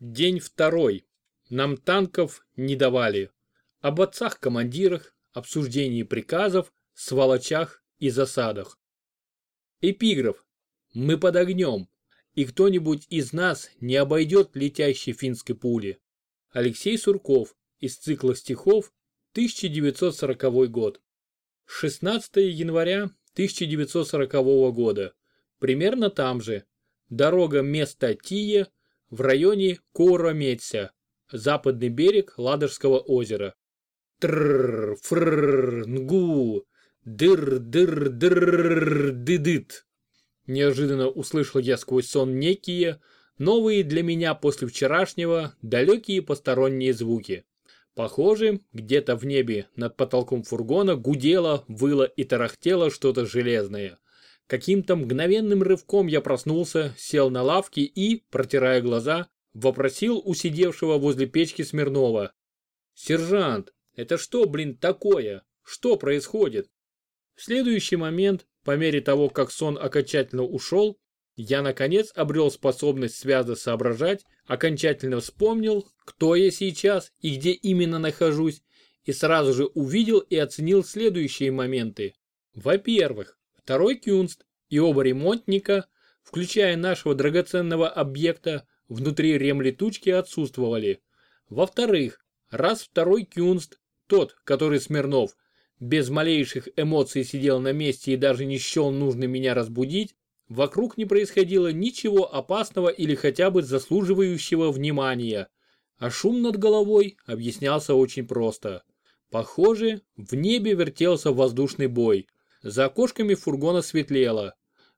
День второй. Нам танков не давали. Об отцах-командирах, обсуждении приказов, сволочах и засадах. Эпиграф. Мы под огнем, и кто-нибудь из нас не обойдет летящей финской пули. Алексей Сурков из цикла стихов 1940 год. 16 января 1940 года. Примерно там же. Дорога места Тие в районе Куромется, западный берег Ладожского озера. Трррр, фрррр, нгу, дыр, дыр, дыр, дыдыт. Неожиданно услышал я сквозь сон некие, новые для меня после вчерашнего, далекие посторонние звуки. Похоже, где-то в небе над потолком фургона гудело, выло и тарахтело что-то железное. Каким-то мгновенным рывком я проснулся, сел на лавке и, протирая глаза, вопросил у сидевшего возле печки Смирнова. «Сержант, это что, блин, такое? Что происходит?» В следующий момент, по мере того, как сон окончательно ушел, я наконец обрел способность связно соображать, окончательно вспомнил, кто я сейчас и где именно нахожусь, и сразу же увидел и оценил следующие моменты. Во-первых, Второй Кюнст и оба ремонтника, включая нашего драгоценного объекта, внутри ремлетучки отсутствовали. Во-вторых, раз второй Кюнст, тот, который Смирнов, без малейших эмоций сидел на месте и даже не счел нужно меня разбудить, вокруг не происходило ничего опасного или хотя бы заслуживающего внимания. А шум над головой объяснялся очень просто. Похоже, в небе вертелся воздушный бой. За окошками фургона светлело.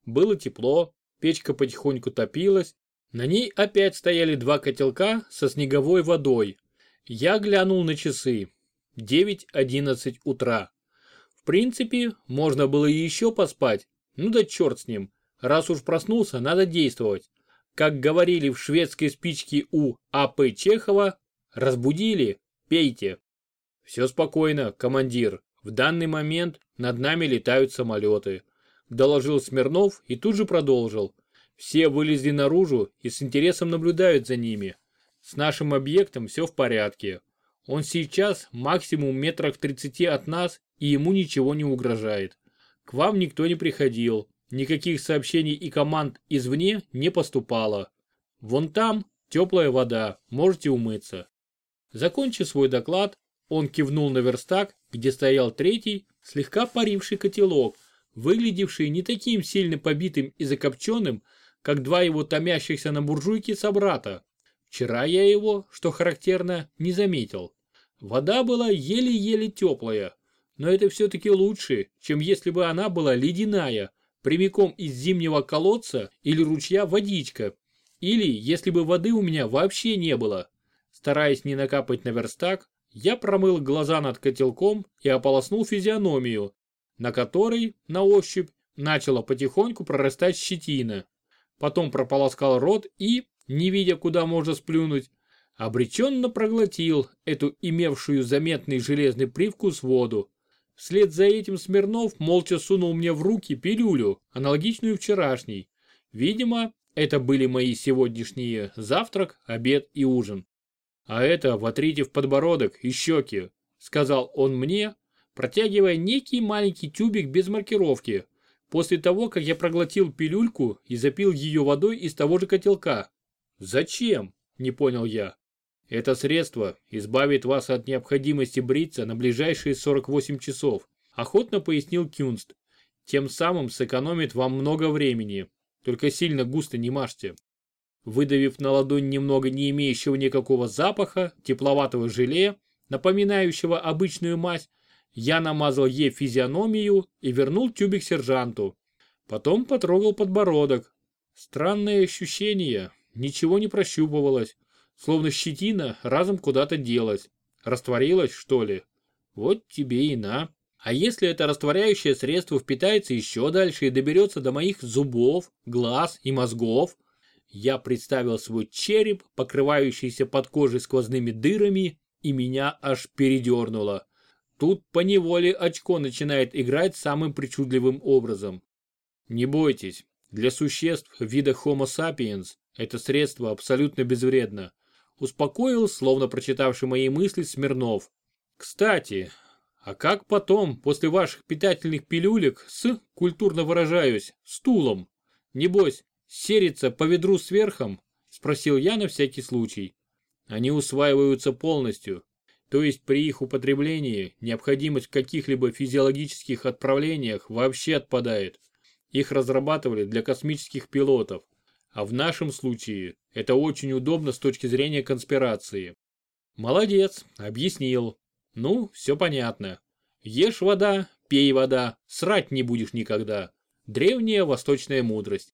Было тепло, печка потихоньку топилась. На ней опять стояли два котелка со снеговой водой. Я глянул на часы. 9.11 утра. В принципе, можно было и еще поспать. Ну да черт с ним. Раз уж проснулся, надо действовать. Как говорили в шведской спичке у А.П. Чехова, разбудили, пейте. Все спокойно, командир. В данный момент над нами летают самолеты. Доложил Смирнов и тут же продолжил. Все вылезли наружу и с интересом наблюдают за ними. С нашим объектом все в порядке. Он сейчас максимум метрах 30 от нас и ему ничего не угрожает. К вам никто не приходил. Никаких сообщений и команд извне не поступало. Вон там теплая вода, можете умыться. Закончив свой доклад, он кивнул на верстак, где стоял третий, слегка паривший котелок, выглядевший не таким сильно побитым и закопченным, как два его томящихся на буржуйке собрата. Вчера я его, что характерно, не заметил. Вода была еле-еле теплая, но это все-таки лучше, чем если бы она была ледяная, прямиком из зимнего колодца или ручья водичка, или если бы воды у меня вообще не было. Стараясь не накапать на верстак, я промыл глаза над котелком и ополоснул физиономию, на которой, на ощупь, начала потихоньку прорастать щетина. Потом прополоскал рот и, не видя, куда можно сплюнуть, обреченно проглотил эту имевшую заметный железный привкус воду. Вслед за этим Смирнов молча сунул мне в руки пилюлю, аналогичную вчерашней. Видимо, это были мои сегодняшние завтрак, обед и ужин. А это вотрите в подбородок и щеки, сказал он мне, протягивая некий маленький тюбик без маркировки, после того, как я проглотил пилюльку и запил ее водой из того же котелка. Зачем? Не понял я. Это средство избавит вас от необходимости бриться на ближайшие 48 часов, охотно пояснил Кюнст. Тем самым сэкономит вам много времени. Только сильно густо не мажьте. Выдавив на ладонь немного не имеющего никакого запаха, тепловатого желе, напоминающего обычную мазь, я намазал ей физиономию и вернул тюбик сержанту. Потом потрогал подбородок. Странное ощущение, ничего не прощупывалось, словно щетина разом куда-то делась. Растворилась, что ли? Вот тебе и на. А если это растворяющее средство впитается еще дальше и доберется до моих зубов, глаз и мозгов, я представил свой череп, покрывающийся под кожей сквозными дырами, и меня аж передернуло. Тут по неволе очко начинает играть самым причудливым образом. Не бойтесь, для существ вида Homo sapiens это средство абсолютно безвредно. успокоил, словно прочитавший мои мысли, Смирнов. Кстати, а как потом, после ваших питательных пилюлек, с, культурно выражаюсь, стулом? Небось, серится по ведру сверхом? Спросил я на всякий случай. Они усваиваются полностью. То есть при их употреблении необходимость в каких-либо физиологических отправлениях вообще отпадает. Их разрабатывали для космических пилотов. А в нашем случае это очень удобно с точки зрения конспирации. Молодец, объяснил. Ну, все понятно. Ешь вода, пей вода, срать не будешь никогда. Древняя восточная мудрость.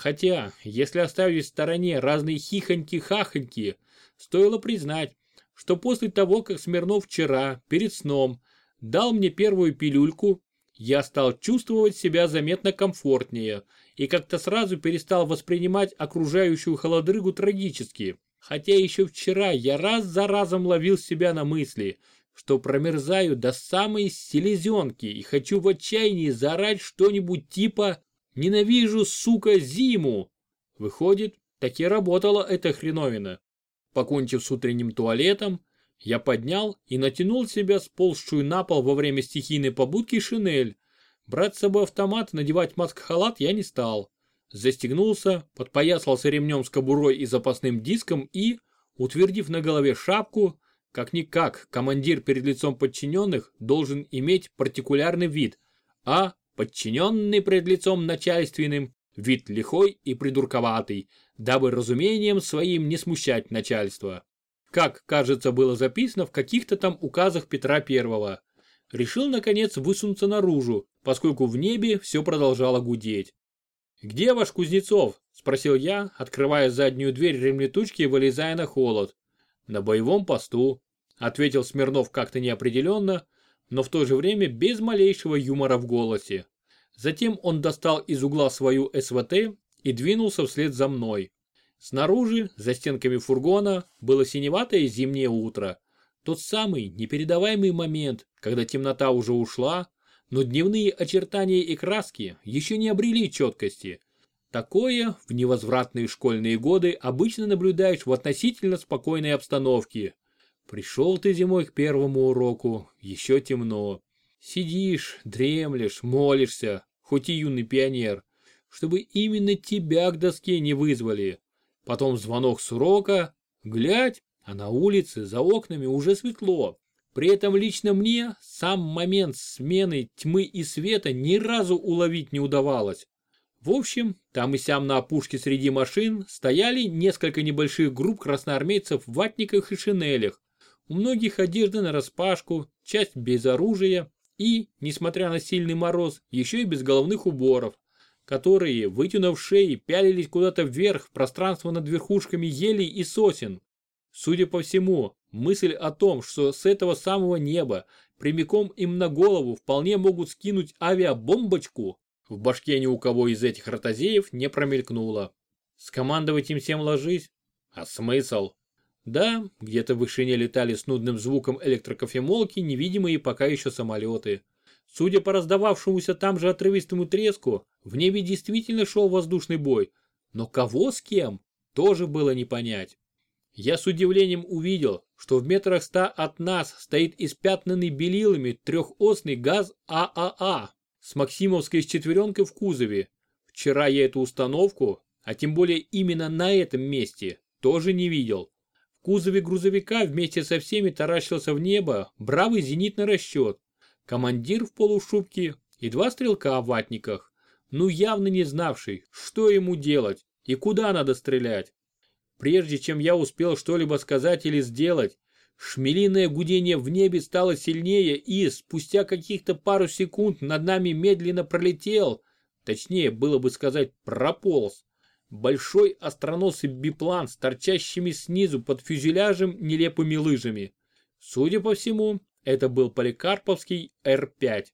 Хотя, если оставить в стороне разные хихоньки-хахоньки, стоило признать, что после того, как Смирнов вчера, перед сном, дал мне первую пилюльку, я стал чувствовать себя заметно комфортнее и как-то сразу перестал воспринимать окружающую холодрыгу трагически. Хотя еще вчера я раз за разом ловил себя на мысли, что промерзаю до самой селезенки и хочу в отчаянии заорать что-нибудь типа «Ненавижу, сука, зиму!». Выходит, таки работала эта хреновина. Покончив с утренним туалетом, я поднял и натянул себя сползшую на пол во время стихийной побудки шинель. Брать с собой автомат, надевать маск-халат я не стал. Застегнулся, подпоясался ремнем с кобурой и запасным диском и, утвердив на голове шапку, как-никак командир перед лицом подчиненных должен иметь партикулярный вид, а подчиненный перед лицом начальственным вид лихой и придурковатый, дабы разумением своим не смущать начальство. Как, кажется, было записано в каких-то там указах Петра Первого. Решил, наконец, высунуться наружу, поскольку в небе все продолжало гудеть. «Где ваш Кузнецов?» – спросил я, открывая заднюю дверь ремлетучки и вылезая на холод. «На боевом посту», – ответил Смирнов как-то неопределенно, но в то же время без малейшего юмора в голосе. Затем он достал из угла свою СВТ и двинулся вслед за мной. Снаружи, за стенками фургона, было синеватое зимнее утро. Тот самый непередаваемый момент, когда темнота уже ушла, но дневные очертания и краски еще не обрели четкости. Такое в невозвратные школьные годы обычно наблюдаешь в относительно спокойной обстановке. Пришел ты зимой к первому уроку, еще темно. Сидишь, дремлешь, молишься, хоть и юный пионер, чтобы именно тебя к доске не вызвали. Потом звонок с урока, глядь, а на улице за окнами уже светло. При этом лично мне сам момент смены тьмы и света ни разу уловить не удавалось. В общем, там и сям на опушке среди машин стояли несколько небольших групп красноармейцев в ватниках и шинелях. У многих одежда нараспашку, часть без оружия, и, несмотря на сильный мороз, еще и без головных уборов, которые, вытянув шеи, пялились куда-то вверх в пространство над верхушками елей и сосен. Судя по всему, мысль о том, что с этого самого неба прямиком им на голову вполне могут скинуть авиабомбочку, в башке ни у кого из этих ротозеев не промелькнула. Скомандовать им всем ложись? А смысл? Да, где-то в вышине летали с нудным звуком электрокофемолки невидимые пока еще самолеты. Судя по раздававшемуся там же отрывистому треску, в небе действительно шел воздушный бой. Но кого с кем, тоже было не понять. Я с удивлением увидел, что в метрах ста от нас стоит испятнанный белилами трехосный газ ААА а а с Максимовской четверенкой в кузове. Вчера я эту установку, а тем более именно на этом месте, тоже не видел. В кузове грузовика вместе со всеми таращился в небо бравый зенитный расчет. Командир в полушубке и два стрелка в ватниках, ну явно не знавший, что ему делать и куда надо стрелять. Прежде чем я успел что-либо сказать или сделать, шмелиное гудение в небе стало сильнее и, спустя каких-то пару секунд, над нами медленно пролетел, точнее было бы сказать прополз, большой остроносый биплан с торчащими снизу под фюзеляжем нелепыми лыжами. Судя по всему, это был Поликарповский Р-5.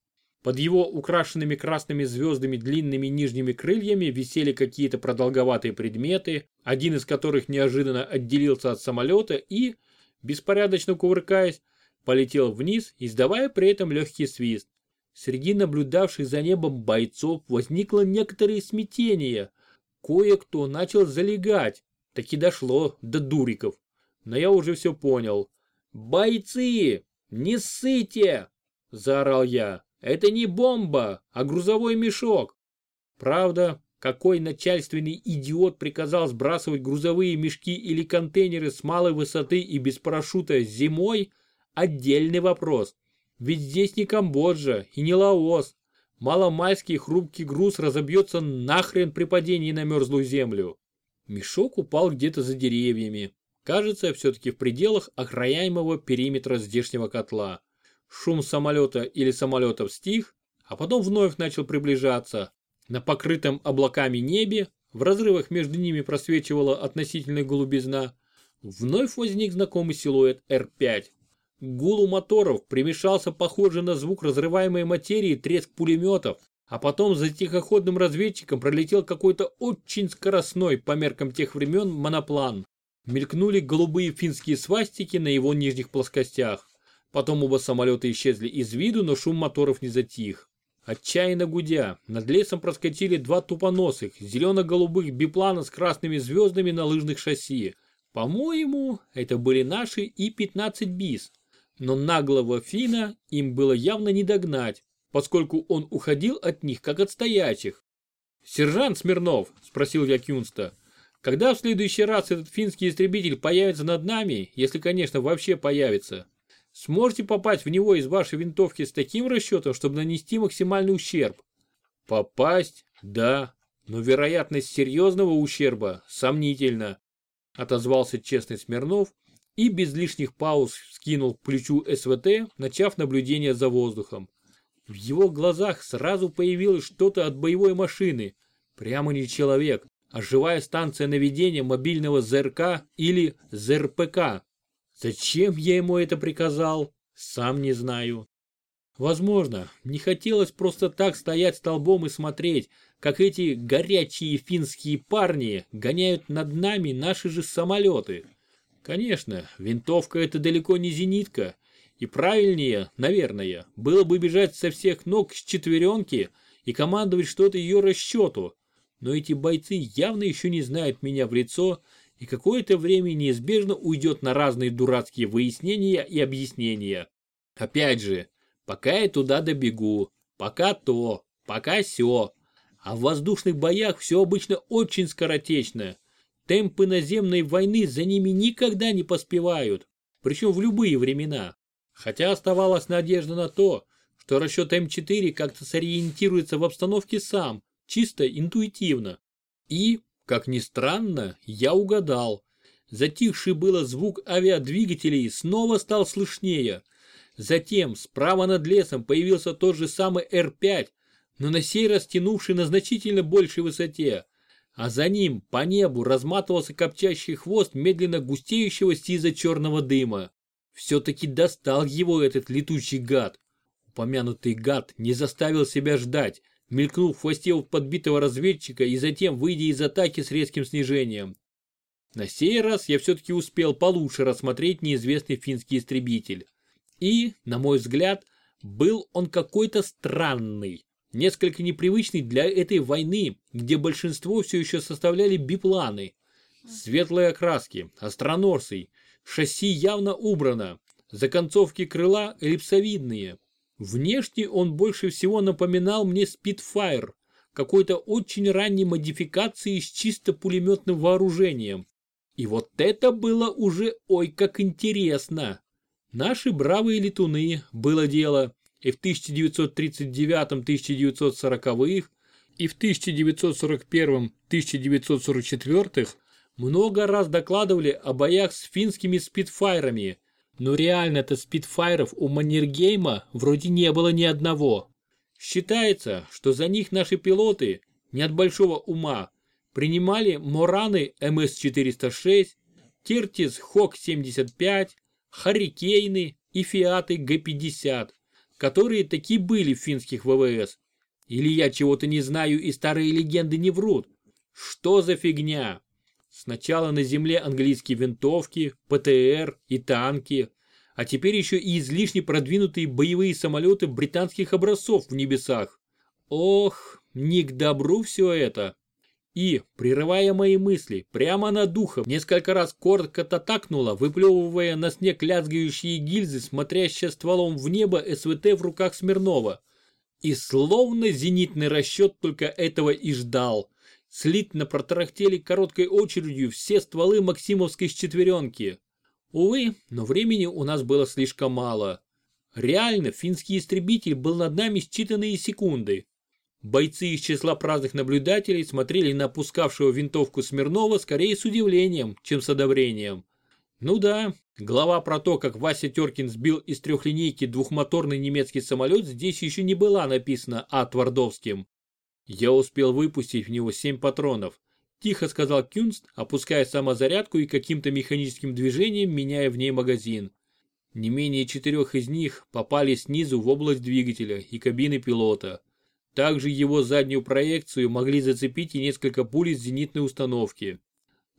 Под его украшенными красными звездами длинными нижними крыльями висели какие-то продолговатые предметы, один из которых неожиданно отделился от самолета и, беспорядочно кувыркаясь, полетел вниз, издавая при этом легкий свист. Среди наблюдавших за небом бойцов возникло некоторое смятение – Кое-кто начал залегать, таки дошло до дуриков. но я уже все понял. «Бойцы! Не ссыте!» – заорал я. «Это не бомба, а грузовой мешок!» Правда, какой начальственный идиот приказал сбрасывать грузовые мешки или контейнеры с малой высоты и без парашюта зимой – отдельный вопрос. Ведь здесь не Камбоджа и не Лаос. Маломальский хрупкий груз разобьется нахрен при падении на мерзлую землю. Мешок упал где-то за деревьями. Кажется, все-таки в пределах охраняемого периметра здешнего котла. Шум самолета или самолетов стих, а потом вновь начал приближаться. На покрытом облаками небе, в разрывах между ними просвечивала относительная голубизна, вновь возник знакомый силуэт Р-5. К гулу моторов примешался похожий на звук разрываемой материи треск пулеметов, а потом за тихоходным разведчиком пролетел какой-то очень скоростной по меркам тех времен моноплан. Мелькнули голубые финские свастики на его нижних плоскостях. Потом оба самолета исчезли из виду, но шум моторов не затих. Отчаянно гудя, над лесом проскочили два тупоносых, зелено-голубых биплана с красными звездами на лыжных шасси. По-моему, это были наши И-15 БИС. Но наглого Фина им было явно не догнать, поскольку он уходил от них, как от стоячих. «Сержант Смирнов», – спросил я Кюнста, – «когда в следующий раз этот финский истребитель появится над нами, если, конечно, вообще появится?» Сможете попасть в него из вашей винтовки с таким расчетом, чтобы нанести максимальный ущерб? Попасть? Да. Но вероятность серьезного ущерба сомнительна. Отозвался честный Смирнов и без лишних пауз скинул к плечу СВТ, начав наблюдение за воздухом. В его глазах сразу появилось что-то от боевой машины. Прямо не человек, а живая станция наведения мобильного ЗРК или ЗРПК. Зачем я ему это приказал, сам не знаю. Возможно, не хотелось просто так стоять столбом и смотреть, как эти горячие финские парни гоняют над нами наши же самолеты. Конечно, винтовка это далеко не зенитка, и правильнее, наверное, было бы бежать со всех ног с четверенки и командовать что-то ее расчету, но эти бойцы явно еще не знают меня в лицо и какое-то время неизбежно уйдет на разные дурацкие выяснения и объяснения. Опять же, пока я туда добегу, пока то, пока сё. А в воздушных боях все обычно очень скоротечно. Темпы наземной войны за ними никогда не поспевают, причем в любые времена. Хотя оставалась надежда на то, что расчет М4 как-то сориентируется в обстановке сам, чисто интуитивно. И, как ни странно, я угадал. Затихший было звук авиадвигателей снова стал слышнее. Затем справа над лесом появился тот же самый Р-5, но на сей раз тянувший на значительно большей высоте. А за ним по небу разматывался копчащий хвост медленно густеющего сиза черного дыма. Все-таки достал его этот летучий гад. Упомянутый гад не заставил себя ждать мелькнул в хвосте у подбитого разведчика и затем выйдя из атаки с резким снижением. На сей раз я все-таки успел получше рассмотреть неизвестный финский истребитель. И, на мой взгляд, был он какой-то странный, несколько непривычный для этой войны, где большинство все еще составляли бипланы. Светлые окраски, остроносый, шасси явно убрано, законцовки крыла эллипсовидные, Внешне он больше всего напоминал мне Spitfire, какой-то очень ранней модификации с чисто пулеметным вооружением. И вот это было уже ой как интересно. Наши бравые летуны, было дело, и в 1939-1940-х, и в 1941-1944 много раз докладывали о боях с финскими спидфайрами, но реально-то спидфайров у Маннергейма вроде не было ни одного. Считается, что за них наши пилоты, не от большого ума, принимали Мораны МС-406, Кертис Хок-75, Харрикейны и Фиаты Г-50, которые таки были в финских ВВС. Или я чего-то не знаю и старые легенды не врут. Что за фигня? Сначала на земле английские винтовки, ПТР и танки, а теперь еще и излишне продвинутые боевые самолеты британских образцов в небесах. Ох, не к добру все это. И, прерывая мои мысли, прямо над духом несколько раз коротко татакнула, выплевывая на снег лязгающие гильзы, смотрящая стволом в небо СВТ в руках Смирнова. И словно зенитный расчет только этого и ждал. Слитно протарахтели короткой очередью все стволы Максимовской четверенки. Увы, но времени у нас было слишком мало. Реально, финский истребитель был над нами считанные секунды. Бойцы из числа праздных наблюдателей смотрели на опускавшего винтовку Смирнова скорее с удивлением, чем с одобрением. Ну да, глава про то, как Вася Теркин сбил из трехлинейки двухмоторный немецкий самолет, здесь еще не была написана А. Твардовским. Я успел выпустить в него семь патронов. Тихо сказал Кюнст, опуская самозарядку и каким-то механическим движением меняя в ней магазин. Не менее четырех из них попали снизу в область двигателя и кабины пилота. Также его заднюю проекцию могли зацепить и несколько пуль из зенитной установки.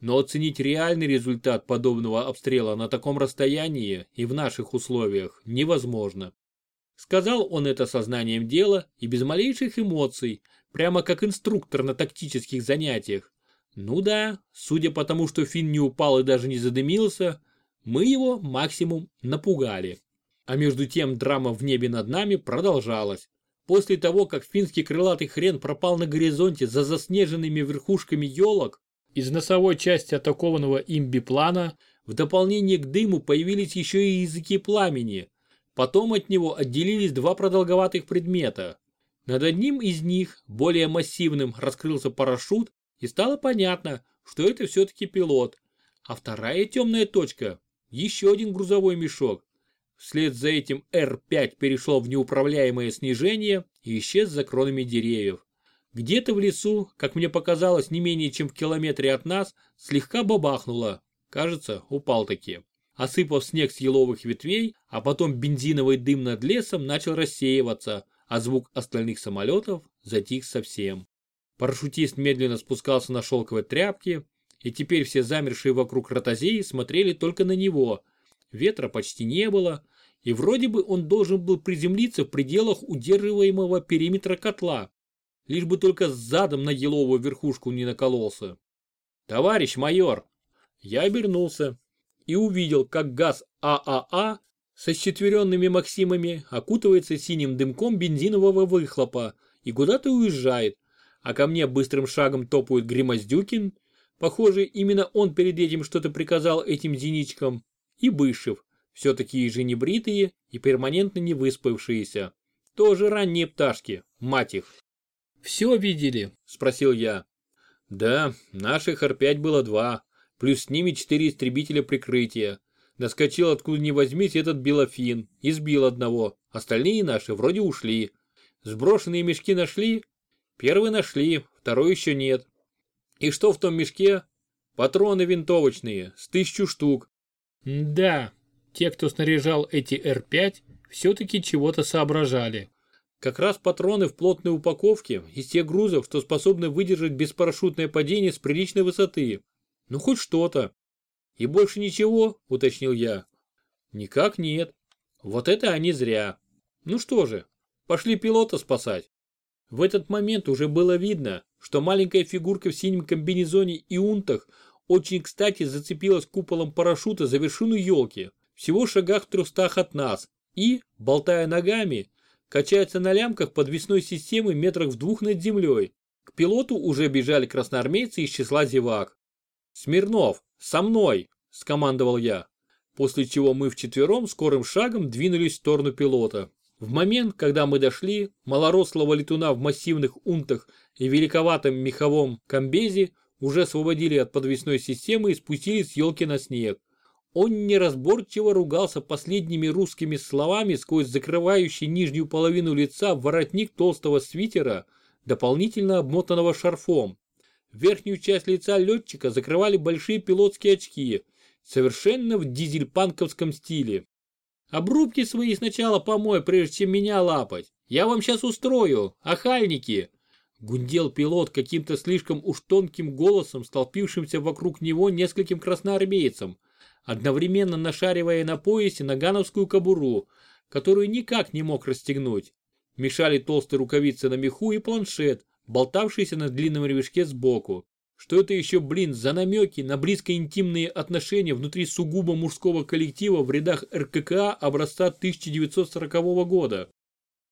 Но оценить реальный результат подобного обстрела на таком расстоянии и в наших условиях невозможно. Сказал он это сознанием дела и без малейших эмоций, прямо как инструктор на тактических занятиях. Ну да, судя по тому, что Финн не упал и даже не задымился, мы его максимум напугали. А между тем драма в небе над нами продолжалась. После того, как финский крылатый хрен пропал на горизонте за заснеженными верхушками елок, из носовой части атакованного им биплана в дополнение к дыму появились еще и языки пламени. Потом от него отделились два продолговатых предмета. Над одним из них, более массивным, раскрылся парашют и стало понятно, что это все-таки пилот. А вторая темная точка – еще один грузовой мешок, Вслед за этим Р-5 перешел в неуправляемое снижение и исчез за кронами деревьев. Где-то в лесу, как мне показалось, не менее чем в километре от нас, слегка бабахнуло. Кажется, упал таки. Осыпав снег с еловых ветвей, а потом бензиновый дым над лесом начал рассеиваться, а звук остальных самолетов затих совсем. Парашютист медленно спускался на шелковой тряпке, и теперь все замершие вокруг ротозеи смотрели только на него – ветра почти не было, и вроде бы он должен был приземлиться в пределах удерживаемого периметра котла, лишь бы только задом на еловую верхушку не накололся. «Товарищ майор!» Я обернулся и увидел, как газ ААА а а со счетверенными Максимами окутывается синим дымком бензинового выхлопа и куда-то уезжает, а ко мне быстрым шагом топает Гримоздюкин, похоже, именно он перед этим что-то приказал этим зеничкам, и Бышев, все такие же небритые и перманентно не выспавшиеся. Тоже ранние пташки, мать их. «Все видели?» – спросил я. «Да, наших Р-5 было два, плюс с ними четыре истребителя прикрытия. Наскочил откуда ни возьмись этот Белофин и сбил одного, остальные наши вроде ушли. Сброшенные мешки нашли? Первый нашли, второй еще нет. И что в том мешке? Патроны винтовочные, с тысячу штук, да, те, кто снаряжал эти Р-5, все-таки чего-то соображали. Как раз патроны в плотной упаковке из тех грузов, что способны выдержать беспарашютное падение с приличной высоты. Ну хоть что-то. И больше ничего, уточнил я. Никак нет. Вот это они зря. Ну что же, пошли пилота спасать. В этот момент уже было видно, что маленькая фигурка в синем комбинезоне и унтах очень кстати зацепилась куполом парашюта за вершину елки, всего в шагах в трехстах от нас, и, болтая ногами, качается на лямках подвесной системы метрах в двух над землей. К пилоту уже бежали красноармейцы из числа зевак. «Смирнов, со мной!» – скомандовал я, после чего мы вчетвером скорым шагом двинулись в сторону пилота. В момент, когда мы дошли, малорослого летуна в массивных унтах и великоватом меховом комбезе уже освободили от подвесной системы и спустились с елки на снег. Он неразборчиво ругался последними русскими словами сквозь закрывающий нижнюю половину лица воротник толстого свитера, дополнительно обмотанного шарфом. Верхнюю часть лица летчика закрывали большие пилотские очки, совершенно в дизельпанковском стиле. «Обрубки свои сначала помой, прежде чем меня лапать. Я вам сейчас устрою, охальники!» Гундел пилот каким-то слишком уж тонким голосом, столпившимся вокруг него нескольким красноармейцам, одновременно нашаривая на поясе нагановскую кобуру, которую никак не мог расстегнуть. Мешали толстые рукавицы на меху и планшет, болтавшийся на длинном ремешке сбоку. Что это еще, блин, за намеки на близко-интимные отношения внутри сугубо мужского коллектива в рядах РККА образца 1940 года?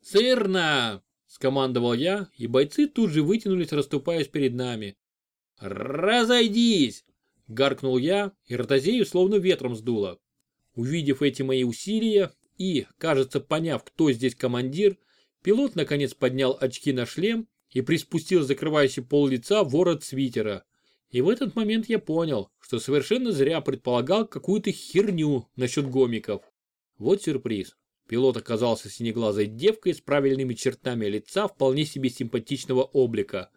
«Сырно!» – скомандовал я, и бойцы тут же вытянулись, расступаясь перед нами. «Разойдись!» – гаркнул я, и ротозею словно ветром сдуло. Увидев эти мои усилия и, кажется, поняв, кто здесь командир, пилот наконец поднял очки на шлем и приспустил закрывающий пол лица ворот свитера. И в этот момент я понял, что совершенно зря предполагал какую-то херню насчет гомиков. Вот сюрприз. Пилот оказался синеглазой девкой с правильными чертами лица вполне себе симпатичного облика.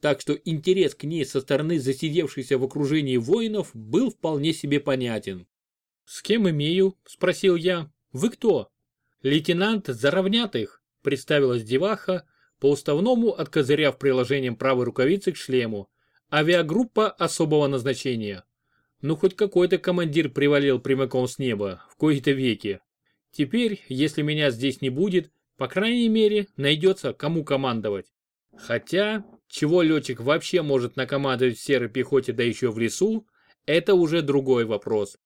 Так что интерес к ней со стороны засидевшихся в окружении воинов был вполне себе понятен. «С кем имею?» – спросил я. «Вы кто?» «Лейтенант Заровнятых», – представилась деваха, по-уставному откозыряв приложением правой рукавицы к шлему. Авиагруппа особого назначения. Ну хоть какой-то командир привалил прямиком с неба, в кои-то веки. Теперь, если меня здесь не будет, по крайней мере, найдется кому командовать. Хотя, чего летчик вообще может накомандовать в серой пехоте да еще в лесу, это уже другой вопрос.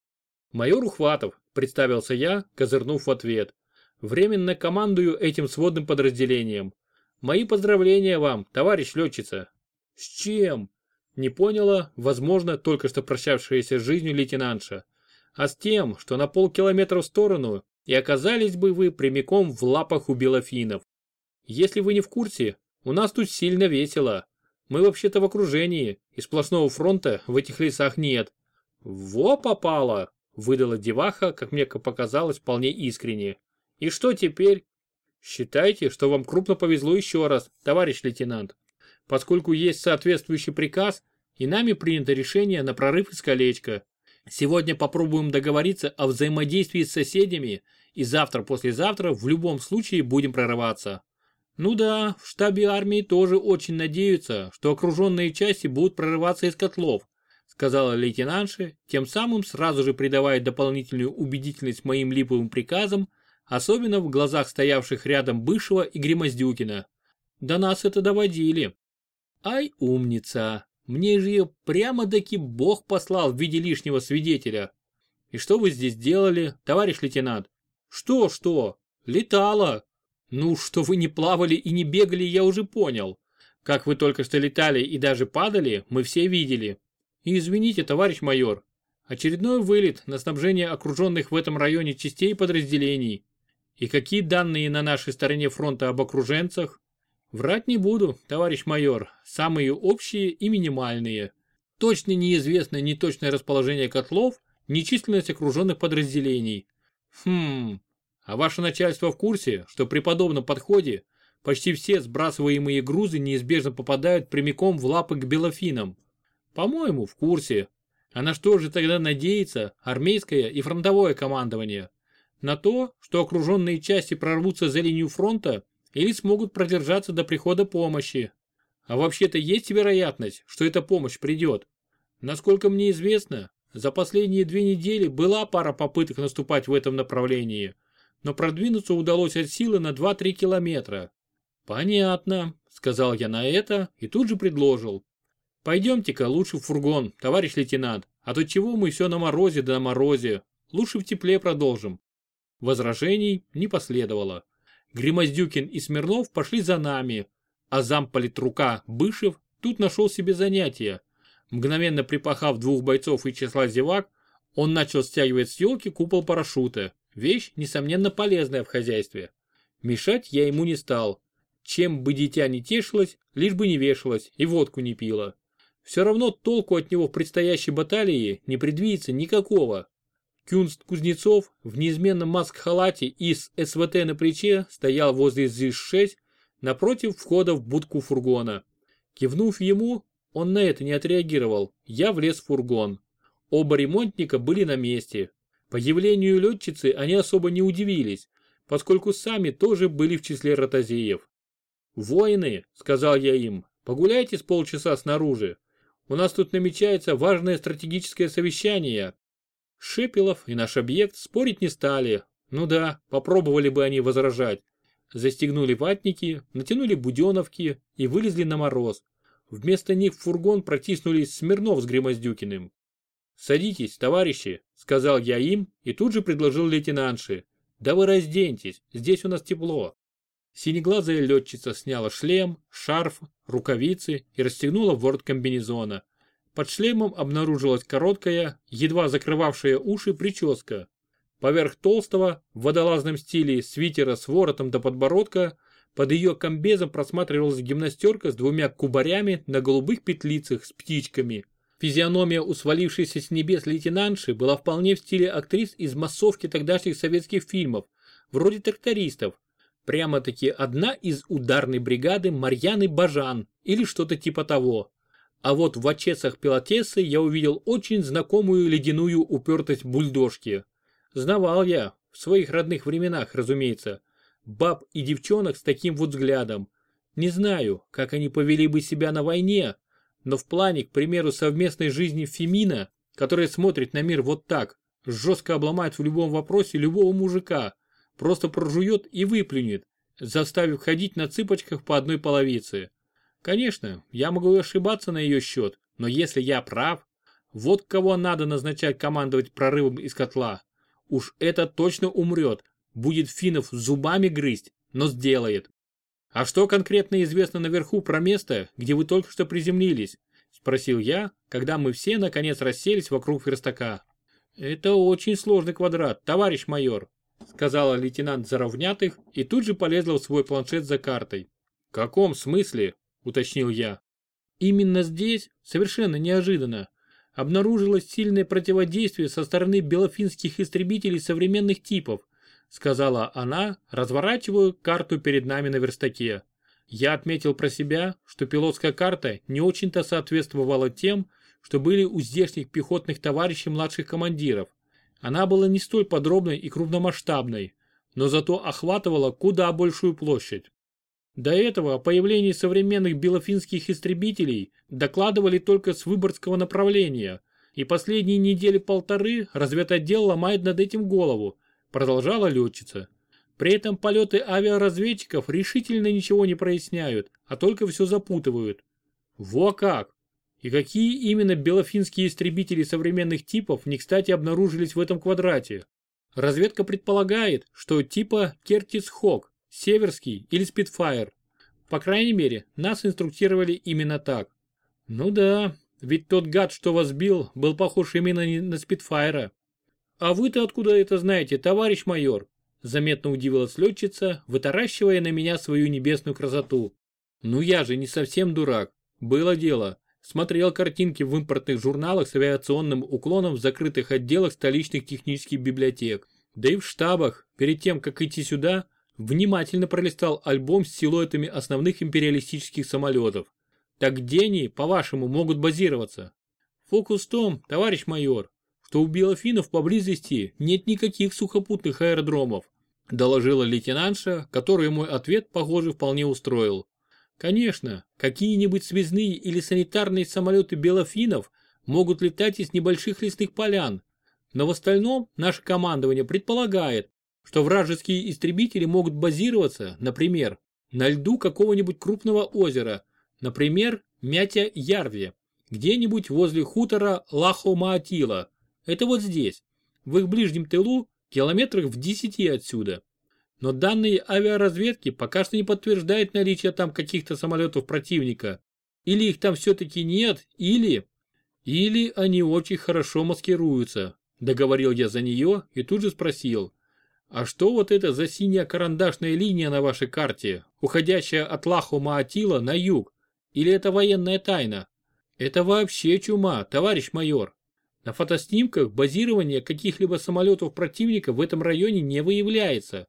Майор Ухватов, представился я, козырнув в ответ. Временно командую этим сводным подразделением. Мои поздравления вам, товарищ летчица. С чем? Не поняла, возможно, только что прощавшаяся с жизнью лейтенантша. А с тем, что на полкилометра в сторону и оказались бы вы прямиком в лапах у белофинов. Если вы не в курсе, у нас тут сильно весело. Мы вообще-то в окружении, и сплошного фронта в этих лесах нет. Во попало, выдала деваха, как мне показалось, вполне искренне. И что теперь? Считайте, что вам крупно повезло еще раз, товарищ лейтенант, поскольку есть соответствующий приказ, и нами принято решение на прорыв из колечка. Сегодня попробуем договориться о взаимодействии с соседями, и завтра-послезавтра в любом случае будем прорываться. Ну да, в штабе армии тоже очень надеются, что окруженные части будут прорываться из котлов, сказала лейтенантша, тем самым сразу же придавая дополнительную убедительность моим липовым приказам особенно в глазах стоявших рядом Бышева и Гремоздюкина. До нас это доводили. Ай, умница, мне же ее прямо-таки бог послал в виде лишнего свидетеля. И что вы здесь делали, товарищ лейтенант? Что, что? Летала. Ну, что вы не плавали и не бегали, я уже понял. Как вы только что летали и даже падали, мы все видели. И извините, товарищ майор, очередной вылет на снабжение окруженных в этом районе частей подразделений. И какие данные на нашей стороне фронта об окруженцах? Врать не буду, товарищ майор, самые общие и минимальные. Точно неизвестно ни точное расположение котлов, ни численность окруженных подразделений. Хм, а ваше начальство в курсе, что при подобном подходе почти все сбрасываемые грузы неизбежно попадают прямиком в лапы к белофинам? По-моему, в курсе. А на что же тогда надеется армейское и фронтовое командование? На то, что окруженные части прорвутся за линию фронта или смогут продержаться до прихода помощи. А вообще-то есть вероятность, что эта помощь придет. Насколько мне известно, за последние две недели была пара попыток наступать в этом направлении, но продвинуться удалось от силы на 2-3 километра. Понятно, сказал я на это и тут же предложил. Пойдемте-ка лучше в фургон, товарищ лейтенант, а то чего мы все на морозе да на морозе. Лучше в тепле продолжим. Возражений не последовало. Гримоздюкин и Смирнов пошли за нами, а замполитрука Бышев тут нашел себе занятие. Мгновенно припахав двух бойцов и числа зевак, он начал стягивать с елки купол парашюта. Вещь, несомненно, полезная в хозяйстве. Мешать я ему не стал. Чем бы дитя не тешилось, лишь бы не вешалось и водку не пила. Все равно толку от него в предстоящей баталии не предвидится никакого. Кюнст Кузнецов в неизменном маск-халате и с СВТ на плече стоял возле ЗИС-6 напротив входа в будку фургона. Кивнув ему, он на это не отреагировал, я влез в фургон. Оба ремонтника были на месте. Появлению летчицы они особо не удивились, поскольку сами тоже были в числе ротозеев. «Воины», — сказал я им, — «погуляйте с полчаса снаружи. У нас тут намечается важное стратегическое совещание, Шепелов и наш объект спорить не стали. Ну да, попробовали бы они возражать. застегнули ватники, натянули буденовки и вылезли на мороз. Вместо них в фургон протиснулись Смирнов с Гремоздюкиным. «Садитесь, товарищи», — сказал я им и тут же предложил лейтенантше. «Да вы разденьтесь, здесь у нас тепло». Синеглазая летчица сняла шлем, шарф, рукавицы и расстегнула ворот комбинезона. Под шлемом обнаружилась короткая, едва закрывавшая уши прическа. Поверх толстого, в водолазном стиле свитера с воротом до подбородка, под ее комбезом просматривалась гимнастерка с двумя кубарями на голубых петлицах с птичками. Физиономия у свалившейся с небес лейтенантши была вполне в стиле актрис из массовки тогдашних советских фильмов, вроде трактористов. Прямо-таки одна из ударной бригады Марьяны Бажан или что-то типа того. А вот в очесах пилотессы я увидел очень знакомую ледяную упертость бульдожки. Знавал я, в своих родных временах, разумеется, баб и девчонок с таким вот взглядом. Не знаю, как они повели бы себя на войне, но в плане, к примеру, совместной жизни Фемина, которая смотрит на мир вот так, жестко обломает в любом вопросе любого мужика, просто прожует и выплюнет, заставив ходить на цыпочках по одной половице. Конечно, я могу ошибаться на ее счет, но если я прав, вот кого надо назначать командовать прорывом из котла. Уж это точно умрет, будет финнов зубами грызть, но сделает. А что конкретно известно наверху про место, где вы только что приземлились? Спросил я, когда мы все наконец расселись вокруг верстака. Это очень сложный квадрат, товарищ майор, сказала лейтенант Заровнятых и тут же полезла в свой планшет за картой. В каком смысле? уточнил я. Именно здесь, совершенно неожиданно, обнаружилось сильное противодействие со стороны белофинских истребителей современных типов, сказала она, разворачивая карту перед нами на верстаке. Я отметил про себя, что пилотская карта не очень-то соответствовала тем, что были у здешних пехотных товарищей младших командиров. Она была не столь подробной и крупномасштабной, но зато охватывала куда большую площадь. До этого о появлении современных белофинских истребителей докладывали только с Выборгского направления, и последние недели полторы разведотдел ломает над этим голову, продолжала летчица. При этом полеты авиаразведчиков решительно ничего не проясняют, а только все запутывают. Во как! И какие именно белофинские истребители современных типов не кстати обнаружились в этом квадрате? Разведка предполагает, что типа Кертис Хок, Северский или Спитфайр. По крайней мере, нас инструктировали именно так. Ну да, ведь тот гад, что вас бил, был похож именно на Спитфайра. А вы-то откуда это знаете, товарищ майор? Заметно удивилась летчица, вытаращивая на меня свою небесную красоту. Ну я же не совсем дурак. Было дело. Смотрел картинки в импортных журналах с авиационным уклоном в закрытых отделах столичных технических библиотек. Да и в штабах, перед тем, как идти сюда, внимательно пролистал альбом с силуэтами основных империалистических самолетов. Так где они, по-вашему, могут базироваться? Фокус в том, товарищ майор, что у белофинов поблизости нет никаких сухопутных аэродромов, доложила лейтенантша, которую мой ответ, похоже, вполне устроил. Конечно, какие-нибудь связные или санитарные самолеты белофинов могут летать из небольших лесных полян, но в остальном наше командование предполагает, что вражеские истребители могут базироваться, например, на льду какого-нибудь крупного озера, например, Мятя-Ярве, где-нибудь возле хутора Лахо-Маатила. Это вот здесь, в их ближнем тылу, километрах в 10 отсюда. Но данные авиаразведки пока что не подтверждают наличие там каких-то самолетов противника. Или их там все-таки нет, или... Или они очень хорошо маскируются, договорил я за нее и тут же спросил. А что вот это за синяя карандашная линия на вашей карте, уходящая от Лаху-Маатила на юг? Или это военная тайна? Это вообще чума, товарищ майор. На фотоснимках базирование каких-либо самолетов противника в этом районе не выявляется.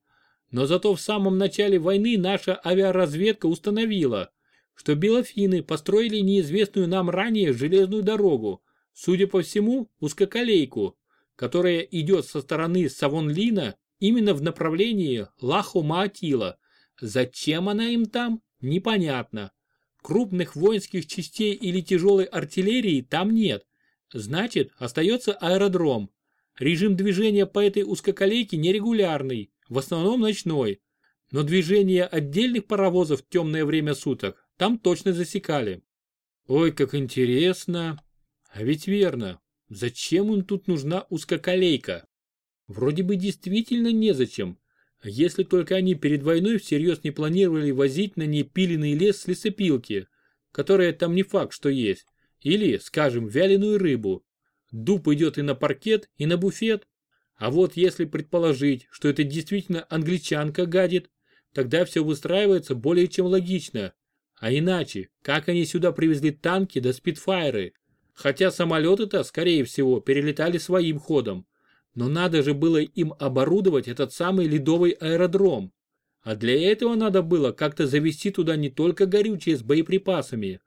Но зато в самом начале войны наша авиаразведка установила, что белофины построили неизвестную нам ранее железную дорогу, судя по всему, узкоколейку, которая идет со стороны Савонлина именно в направлении Лаху-Маатила. Зачем она им там, непонятно. Крупных воинских частей или тяжелой артиллерии там нет. Значит, остается аэродром. Режим движения по этой узкоколейке нерегулярный, в основном ночной. но движение отдельных паровозов в темное время суток там точно засекали. Ой, как интересно. А ведь верно, зачем им тут нужна узкоколейка? Вроде бы действительно незачем, если только они перед войной всерьез не планировали возить на ней пиленный лес с лесопилки, которая там не факт, что есть, или, скажем, вяленую рыбу. Дуб идет и на паркет, и на буфет. А вот если предположить, что это действительно англичанка гадит, тогда все выстраивается более чем логично. А иначе, как они сюда привезли танки да спидфайры? Хотя самолеты-то, скорее всего, перелетали своим ходом. Но надо же было им оборудовать этот самый ледовый аэродром. А для этого надо было как-то завести туда не только горючее с боеприпасами,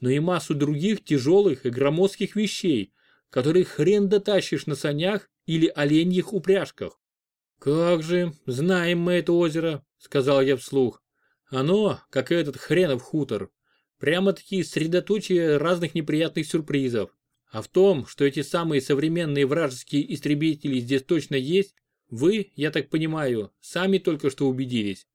но и массу других тяжелых и громоздких вещей, которые хрен дотащишь на санях или оленьих упряжках. «Как же, знаем мы это озеро», — сказал я вслух. «Оно, как и этот хренов хутор, прямо-таки средоточие разных неприятных сюрпризов. А в том, что эти самые современные вражеские истребители здесь точно есть, вы, я так понимаю, сами только что убедились.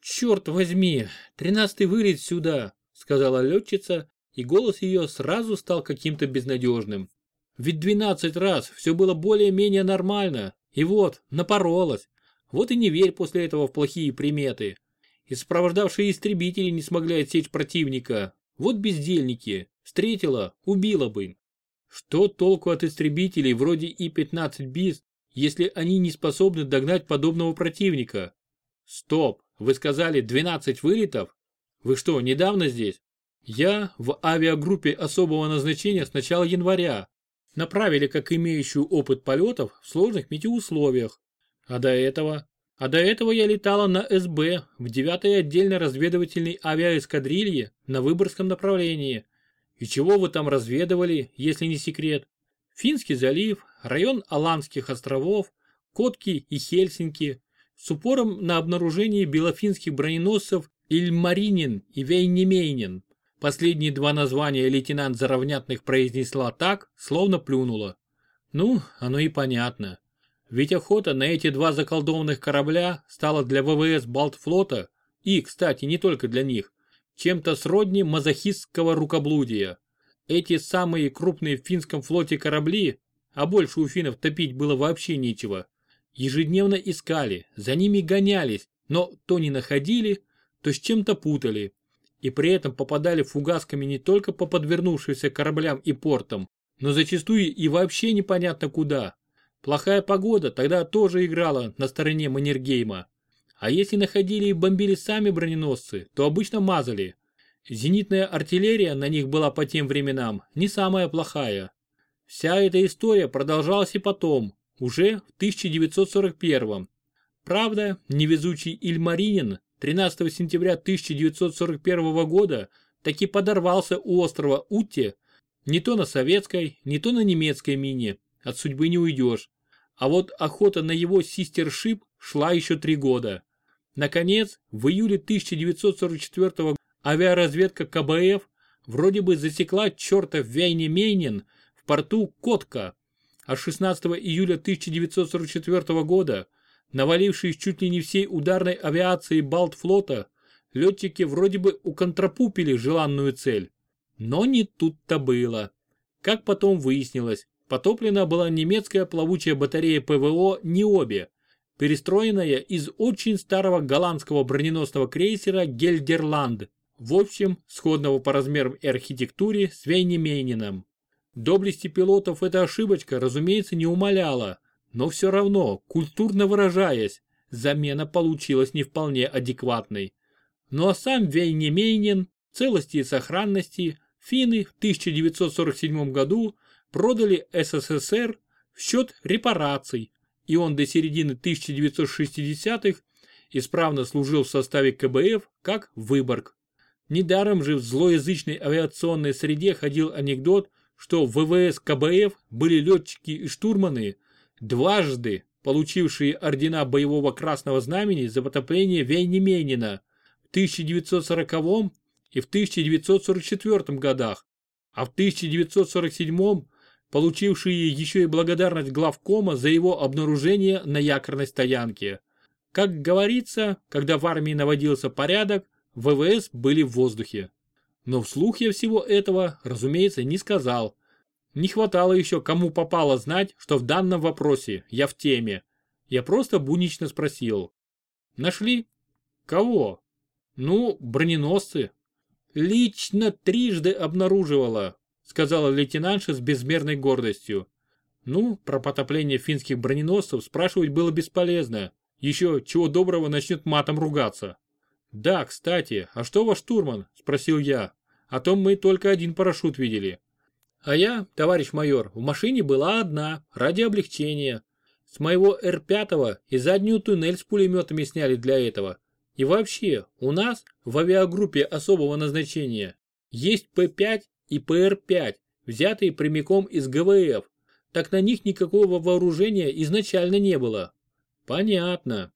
«Черт возьми, тринадцатый вылет сюда», — сказала летчица, и голос ее сразу стал каким-то безнадежным. Ведь двенадцать раз все было более-менее нормально, и вот, напоролась. Вот и не верь после этого в плохие приметы. И сопровождавшие истребители не смогли отсечь противника. Вот бездельники. Встретила, убила бы. Что толку от истребителей вроде И-15 БИС, если они не способны догнать подобного противника? Стоп, вы сказали 12 вылетов? Вы что, недавно здесь? Я в авиагруппе особого назначения с начала января. Направили как имеющую опыт полетов в сложных метеоусловиях. А до этого? А до этого я летала на СБ в 9-й отдельной разведывательной авиаэскадрилье на Выборгском направлении. И чего вы там разведывали, если не секрет? Финский залив, район Аландских островов, Котки и Хельсинки, с упором на обнаружение белофинских броненосцев Ильмаринин и Вейнемейнин. Последние два названия лейтенант Заровнятных произнесла так, словно плюнула. Ну, оно и понятно. Ведь охота на эти два заколдованных корабля стала для ВВС Балтфлота и, кстати, не только для них, чем-то сродни мазохистского рукоблудия. Эти самые крупные в финском флоте корабли, а больше у финнов топить было вообще нечего, ежедневно искали, за ними гонялись, но то не находили, то с чем-то путали. И при этом попадали фугасками не только по подвернувшимся кораблям и портам, но зачастую и вообще непонятно куда. Плохая погода тогда тоже играла на стороне Маннергейма. А если находили и бомбили сами броненосцы, то обычно мазали. Зенитная артиллерия на них была по тем временам не самая плохая. Вся эта история продолжалась и потом, уже в 1941 Правда, невезучий Ильмаринин 13 сентября 1941 года таки подорвался у острова Утте не то на советской, не то на немецкой мине, от судьбы не уйдешь. А вот охота на его систершип шла еще три года. Наконец, в июле 1944 авиаразведка КБФ вроде бы засекла чертов Вейне-Мейнин в порту Котка, а 16 июля 1944 года, навалившись чуть ли не всей ударной авиации Балтфлота, летчики вроде бы уконтрапупили желанную цель. Но не тут-то было. Как потом выяснилось, потоплена была немецкая плавучая батарея ПВО «Ниобе», перестроенная из очень старого голландского броненосного крейсера «Гельдерланд», в общем, сходного по размерам и архитектуре с Вейнемейнином. Доблести пилотов эта ошибочка, разумеется, не умаляла, но все равно, культурно выражаясь, замена получилась не вполне адекватной. Ну а сам Вейнемейнин, целости и сохранности, финны в 1947 году продали СССР в счет репараций, и он до середины 1960-х исправно служил в составе КБФ как Выборг. Недаром же в злоязычной авиационной среде ходил анекдот, что в ВВС КБФ были летчики и штурманы, дважды получившие ордена боевого красного знамени за потопление Вейнеменина в 1940 и в 1944 годах, а в 1947 получившие еще и благодарность главкома за его обнаружение на якорной стоянке. Как говорится, когда в армии наводился порядок, ВВС были в воздухе. Но вслух я всего этого, разумеется, не сказал. Не хватало еще кому попало знать, что в данном вопросе я в теме. Я просто бунично спросил. Нашли? Кого? Ну, броненосцы. Лично трижды обнаруживала, сказала лейтенантша с безмерной гордостью. Ну, про потопление финских броненосцев спрашивать было бесполезно. Еще чего доброго начнет матом ругаться. Да, кстати, а что ваш штурман? Спросил я. А то мы только один парашют видели. А я, товарищ майор, в машине была одна, ради облегчения. С моего Р-5 и заднюю туннель с пулеметами сняли для этого. И вообще, у нас в авиагруппе особого назначения есть П-5 и ПР-5, взятые прямиком из ГВФ. Так на них никакого вооружения изначально не было. Понятно.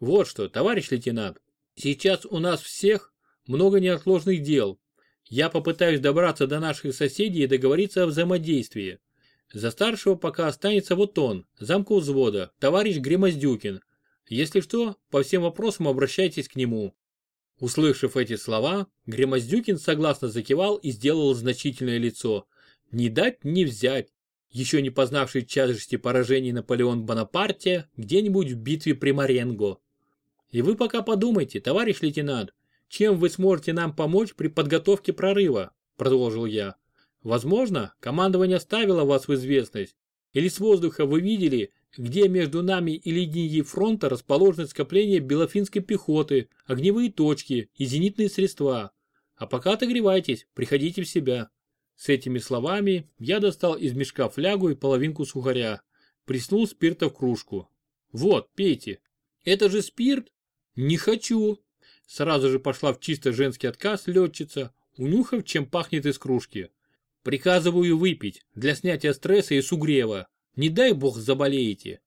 Вот что, товарищ лейтенант, сейчас у нас всех много неотложных дел. Я попытаюсь добраться до наших соседей и договориться о взаимодействии. За старшего пока останется вот он, замку взвода, товарищ Гремоздюкин. Если что, по всем вопросам обращайтесь к нему. Услышав эти слова, Гремоздюкин согласно закивал и сделал значительное лицо. Не дать, не взять. Еще не познавший тяжести поражений Наполеон Бонапарте где-нибудь в битве при Маренго. И вы пока подумайте, товарищ лейтенант, чем вы сможете нам помочь при подготовке прорыва, продолжил я. Возможно, командование ставило вас в известность, или с воздуха вы видели, где между нами и линией фронта расположены скопления белофинской пехоты, огневые точки и зенитные средства. А пока отогревайтесь, приходите в себя. С этими словами я достал из мешка флягу и половинку сухаря. Приснул спирта в кружку. Вот, пейте. Это же спирт? Не хочу, Сразу же пошла в чисто женский отказ летчица, унюхав, чем пахнет из кружки. Приказываю выпить, для снятия стресса и сугрева. Не дай бог заболеете.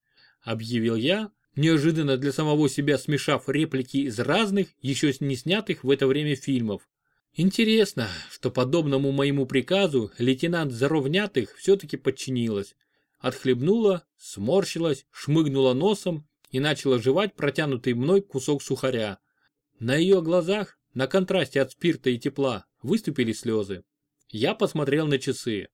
Объявил я, неожиданно для самого себя смешав реплики из разных, еще не снятых в это время фильмов. Интересно, что подобному моему приказу лейтенант Заровнятых все-таки подчинилась. Отхлебнула, сморщилась, шмыгнула носом и начала жевать протянутый мной кусок сухаря. На ее глазах, на контрасте от спирта и тепла, выступили слезы. Я посмотрел на часы.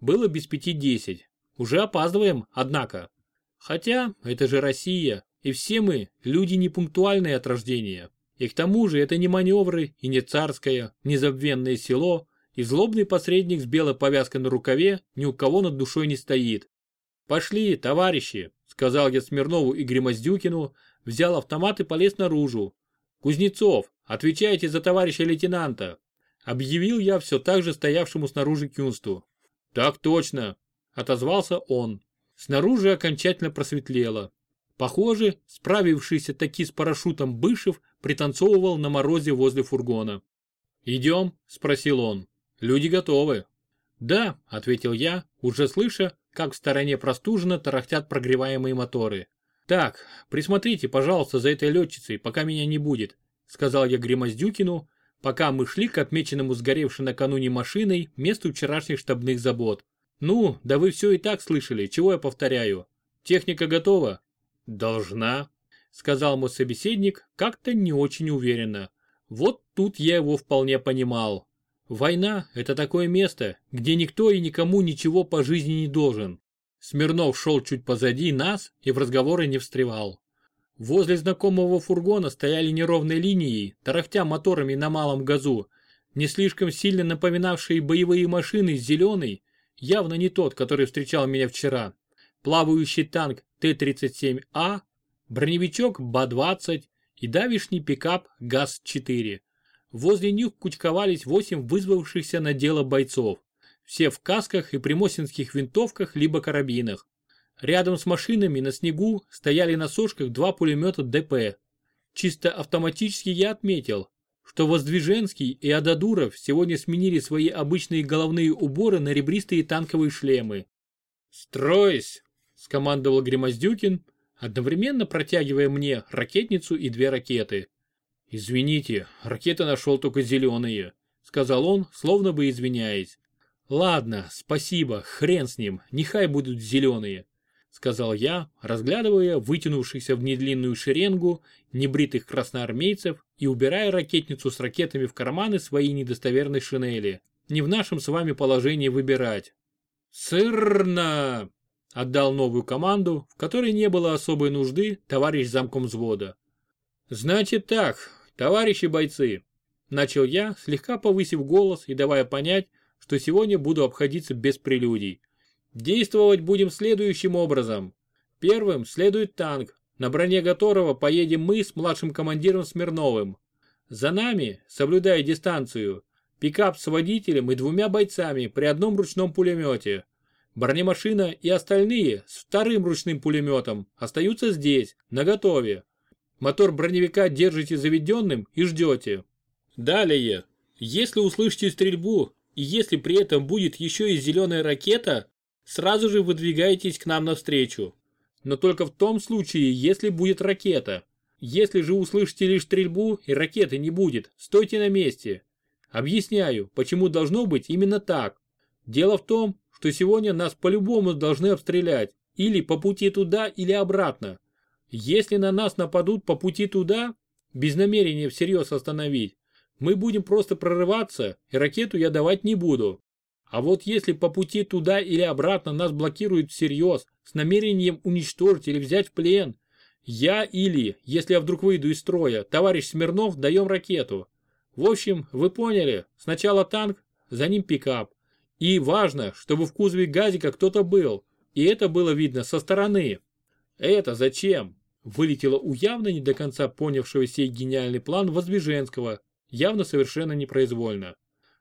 Было без пяти десять. Уже опаздываем, однако. Хотя, это же Россия, и все мы люди непунктуальные от рождения. И к тому же это не маневры и не царское, не забвенное село, и злобный посредник с белой повязкой на рукаве ни у кого над душой не стоит. «Пошли, товарищи», — сказал я Смирнову и Гремоздюкину, взял автомат и полез наружу, «Кузнецов, отвечайте за товарища лейтенанта!» Объявил я все так же стоявшему снаружи Кюнсту. «Так точно!» – отозвался он. Снаружи окончательно просветлело. Похоже, справившийся таки с парашютом Бышев пританцовывал на морозе возле фургона. «Идем?» – спросил он. «Люди готовы». «Да», – ответил я, уже слыша, как в стороне простуженно тарахтят прогреваемые моторы. «Так, присмотрите, пожалуйста, за этой летчицей, пока меня не будет», сказал я Гремоздюкину, пока мы шли к отмеченному сгоревшей накануне машиной месту вчерашних штабных забот. «Ну, да вы все и так слышали, чего я повторяю? Техника готова?» «Должна», сказал мой собеседник как-то не очень уверенно. Вот тут я его вполне понимал. Война – это такое место, где никто и никому ничего по жизни не должен. Смирнов шел чуть позади нас и в разговоры не встревал. Возле знакомого фургона стояли неровной линией, тарахтя моторами на малом газу, не слишком сильно напоминавшие боевые машины зеленый, явно не тот, который встречал меня вчера, плавающий танк Т-37А, броневичок БА-20 и давишний пикап ГАЗ-4. Возле них кучковались восемь вызвавшихся на дело бойцов все в касках и примосинских винтовках либо карабинах. Рядом с машинами на снегу стояли на сошках два пулемета ДП. Чисто автоматически я отметил, что Воздвиженский и Ададуров сегодня сменили свои обычные головные уборы на ребристые танковые шлемы. «Стройсь!» – скомандовал Гремоздюкин, одновременно протягивая мне ракетницу и две ракеты. «Извините, ракеты нашел только зеленые», – сказал он, словно бы извиняясь. Ладно, спасибо, хрен с ним, нехай будут зеленые. сказал я, разглядывая вытянувшихся в недлинную шеренгу небритых красноармейцев и убирая ракетницу с ракетами в карманы своей недостоверной шинели. Не в нашем с вами положении выбирать. «Сырно!» – отдал новую команду, в которой не было особой нужды товарищ замком взвода. «Значит так, товарищи бойцы!» – начал я, слегка повысив голос и давая понять, что сегодня буду обходиться без прелюдий. Действовать будем следующим образом. Первым следует танк, на броне которого поедем мы с младшим командиром Смирновым. За нами, соблюдая дистанцию, пикап с водителем и двумя бойцами при одном ручном пулемете. Бронемашина и остальные с вторым ручным пулеметом остаются здесь, наготове. Мотор броневика держите заведенным и ждете. Далее, если услышите стрельбу и если при этом будет еще и зеленая ракета, сразу же выдвигайтесь к нам навстречу. Но только в том случае, если будет ракета. Если же услышите лишь стрельбу и ракеты не будет, стойте на месте. Объясняю, почему должно быть именно так. Дело в том, что сегодня нас по-любому должны обстрелять, или по пути туда, или обратно. Если на нас нападут по пути туда, без намерения всерьез остановить, мы будем просто прорываться, и ракету я давать не буду. А вот если по пути туда или обратно нас блокируют всерьез, с намерением уничтожить или взять в плен, я или, если я вдруг выйду из строя, товарищ Смирнов, даем ракету. В общем, вы поняли, сначала танк, за ним пикап. И важно, чтобы в кузове газика кто-то был, и это было видно со стороны. Это зачем? Вылетело у явно не до конца понявшего сей гениальный план Воздвиженского, явно совершенно непроизвольно.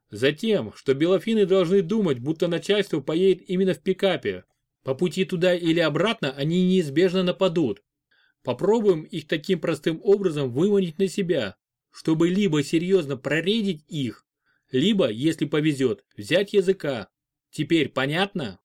Затем, что белофины должны думать, будто начальство поедет именно в пикапе. По пути туда или обратно они неизбежно нападут. Попробуем их таким простым образом выманить на себя, чтобы либо серьезно проредить их, либо, если повезет, взять языка. Теперь понятно?